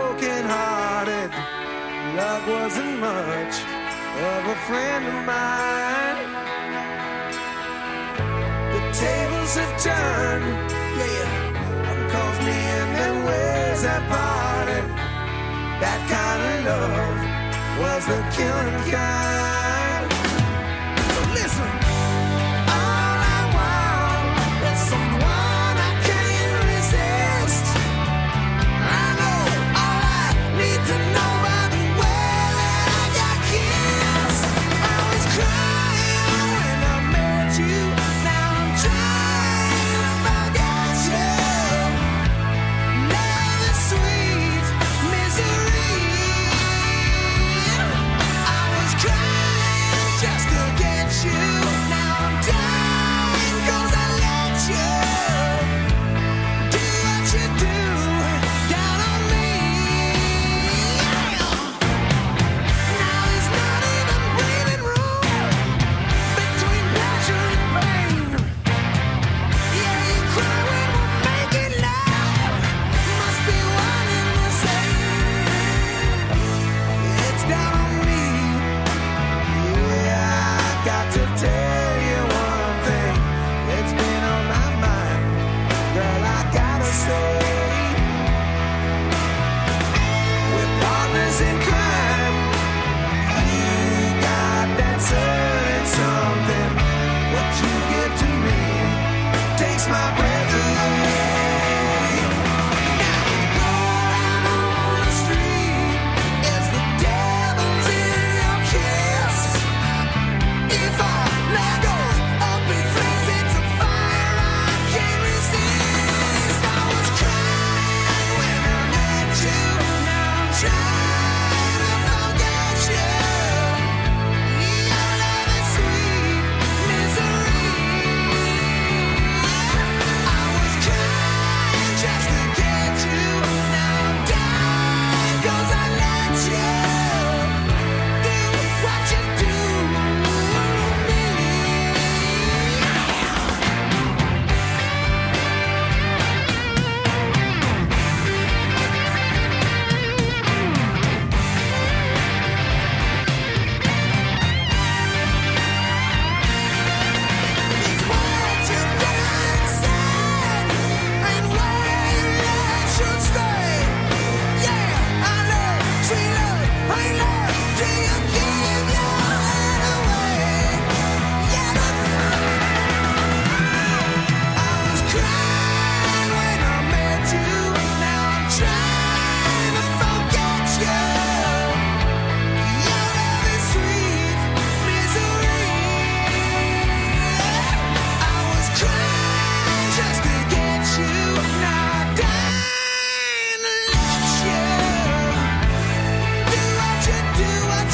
broken hearted. Love wasn't much of a friend of mine. The tables have turned, yeah. One calls me and then where's that party? That kind of love was the killing kind.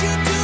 you do?